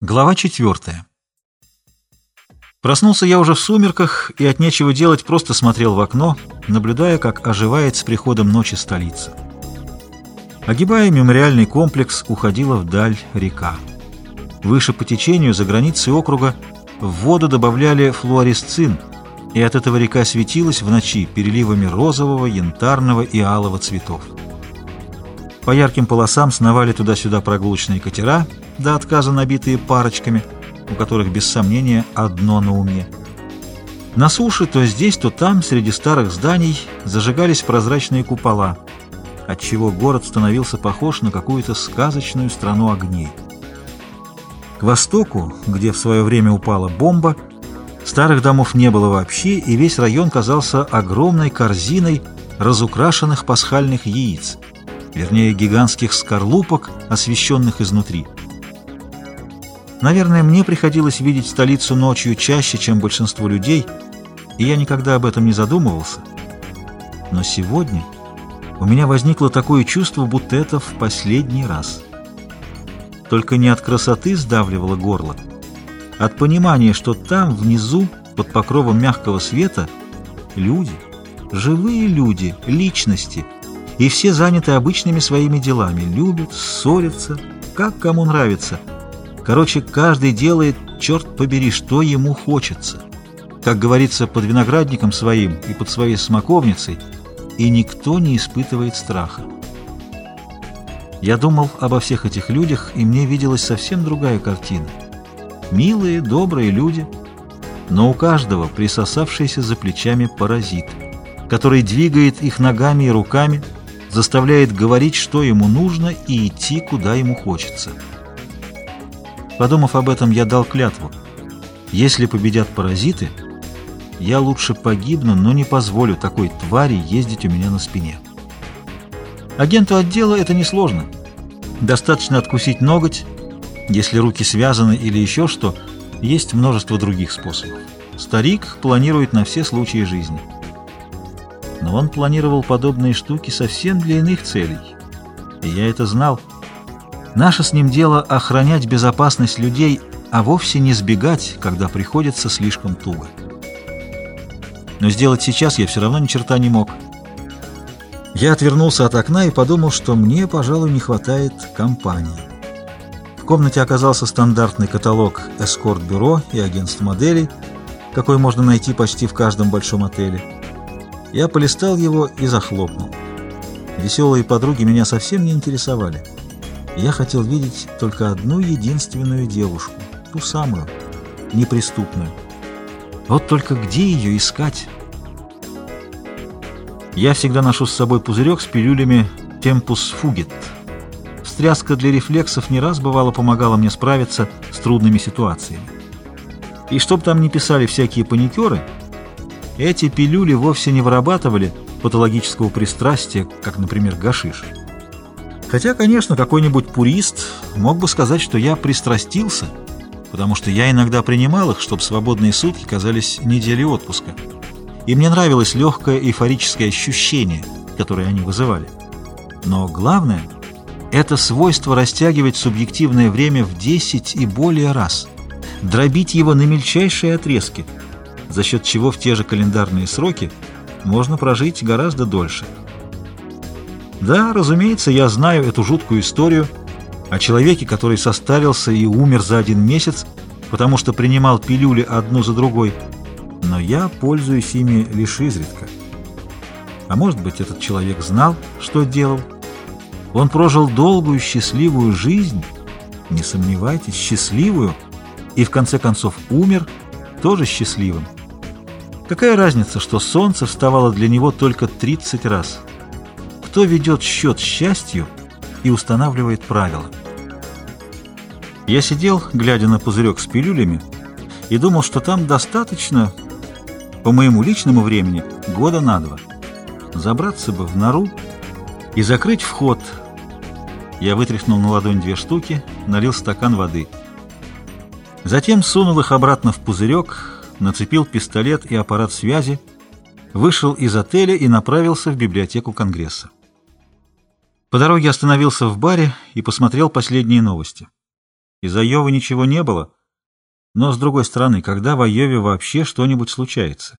Глава четвертая. Проснулся я уже в сумерках и от нечего делать просто смотрел в окно, наблюдая, как оживает с приходом ночи столица. Огибая мемориальный комплекс, уходила вдаль река. Выше по течению, за границей округа, в воду добавляли флуоресцин, и от этого река светилась в ночи переливами розового, янтарного и алого цветов. По ярким полосам сновали туда-сюда прогулочные катера, до отказа набитые парочками, у которых без сомнения одно на уме. На суше то здесь, то там, среди старых зданий, зажигались прозрачные купола, отчего город становился похож на какую-то сказочную страну огней. К востоку, где в свое время упала бомба, старых домов не было вообще, и весь район казался огромной корзиной разукрашенных пасхальных яиц – вернее гигантских скорлупок, освещенных изнутри. Наверное, мне приходилось видеть столицу ночью чаще, чем большинство людей, и я никогда об этом не задумывался. Но сегодня у меня возникло такое чувство, будто это в последний раз. Только не от красоты сдавливало горло, от понимания, что там, внизу, под покровом мягкого света, люди, живые люди, личности — и все заняты обычными своими делами, любят, ссорятся, как кому нравится. Короче, каждый делает, черт побери, что ему хочется. Как говорится, под виноградником своим и под своей смоковницей, и никто не испытывает страха. Я думал обо всех этих людях, и мне виделась совсем другая картина. Милые, добрые люди, но у каждого присосавшийся за плечами паразит, который двигает их ногами и руками, заставляет говорить, что ему нужно, и идти, куда ему хочется. Подумав об этом, я дал клятву. Если победят паразиты, я лучше погибну, но не позволю такой твари ездить у меня на спине. Агенту отдела это несложно. Достаточно откусить ноготь, если руки связаны или еще что, есть множество других способов. Старик планирует на все случаи жизни но он планировал подобные штуки совсем для иных целей. И я это знал. Наше с ним дело охранять безопасность людей, а вовсе не сбегать, когда приходится слишком туго. Но сделать сейчас я все равно ни черта не мог. Я отвернулся от окна и подумал, что мне, пожалуй, не хватает компании. В комнате оказался стандартный каталог эскорт-бюро и агентств моделей, какой можно найти почти в каждом большом отеле. Я полистал его и захлопнул. Веселые подруги меня совсем не интересовали. Я хотел видеть только одну единственную девушку, ту самую, неприступную. Вот только где ее искать? Я всегда ношу с собой пузырек с пилюлями Tempus Fugit. Встряска для рефлексов не раз бывало помогала мне справиться с трудными ситуациями. И чтоб там не писали всякие паникеры, эти пилюли вовсе не вырабатывали патологического пристрастия, как, например, гашиш. Хотя, конечно, какой-нибудь пурист мог бы сказать, что я пристрастился, потому что я иногда принимал их, чтобы свободные сутки казались неделей отпуска. И мне нравилось легкое эйфорическое ощущение, которое они вызывали. Но главное — это свойство растягивать субъективное время в 10 и более раз, дробить его на мельчайшие отрезки — за счет чего в те же календарные сроки можно прожить гораздо дольше. Да, разумеется, я знаю эту жуткую историю о человеке, который состарился и умер за один месяц, потому что принимал пилюли одну за другой, но я пользуюсь ими лишь изредка. А может быть, этот человек знал, что делал? Он прожил долгую, счастливую жизнь, не сомневайтесь, счастливую, и в конце концов умер тоже счастливым. Какая разница, что солнце вставало для него только 30 раз? Кто ведет счет счастью и устанавливает правила? Я сидел, глядя на пузырек с пилюлями, и думал, что там достаточно, по моему личному времени, года на два. Забраться бы в нору и закрыть вход. Я вытряхнул на ладонь две штуки, налил стакан воды. Затем сунул их обратно в пузырек, нацепил пистолет и аппарат связи, вышел из отеля и направился в библиотеку Конгресса. По дороге остановился в баре и посмотрел последние новости. Из Айовы ничего не было. Но, с другой стороны, когда в Айове вообще что-нибудь случается?